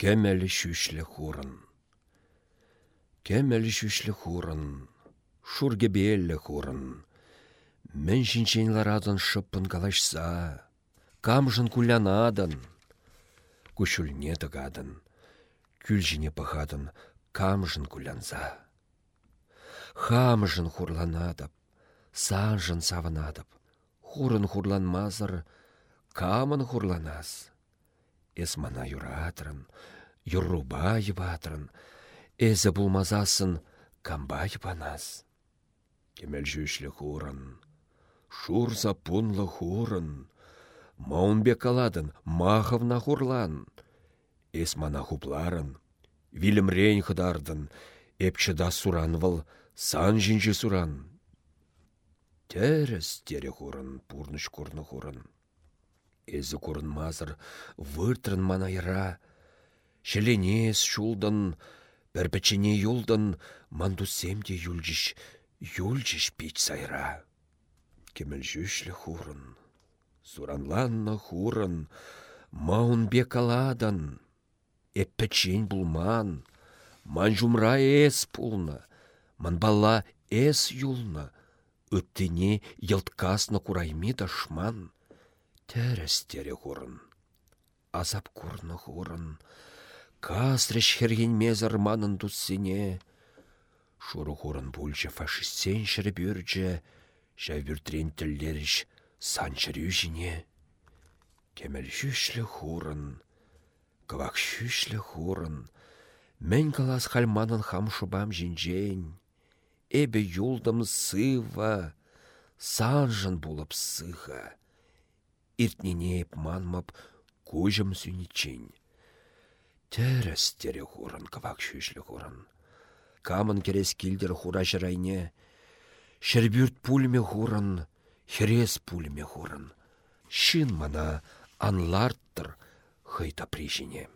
Кемелі шүшлі хурын. Кемелі шүшлі хурын. Шургебелі хурын. Мен жинченларадын шыппын калашса. Камжын кулянадын. Кушүлне тыгадын. Күлжіне пахадын камжын кулянза. Хамжын хурланадып, санжын савынадып. Хурын хурланмазыр, камын хурланас. Эс мана юратрын, юрруба йыватрын, эзі булмазасын камба йыванас. Кемел жүшлі хурын, шурса пунлы хурын, маунбе каладын махывна хурлан. Эс мана хупларын, вилімрен хыдардын, эпчыда суран выл, сан жинжі суран. Тәріс тере хурын, пурныш курны хурын. Эзі курын мазыр, выртрын манайра, Шеленес шулдан, пәрпәчіне юлдан, манду семде юлжиш, юлжиш пич сайра. Кемел жүшлі хурын, суранланна хурын, маун бекаладан, эппәчен булман, ман жумра эс пулна, ман бала эс юлна, өттене йылткасна курайми дашман, тәріс тере хурын, азап курны хурын, Кастрыш херген мезір манын туссене. Шуру хурын бульче фашистсен шірі бюрже, жәвіртрен тілдеріш санчырю жіне. Кемел шүшлі хурын, квак шүшлі хурын, мен калас хальманын хам шубам. Эбе юлдым сыва, санжын булып сыха. Иртненеп манмап кужым сүничень. Тәріс тере хурын, кывак шүшлі. Камын керес килдер хура жырайне. Шербюрт пульме хурын, херес пульме хурын. Шын мана анларттыр хыйта прижине.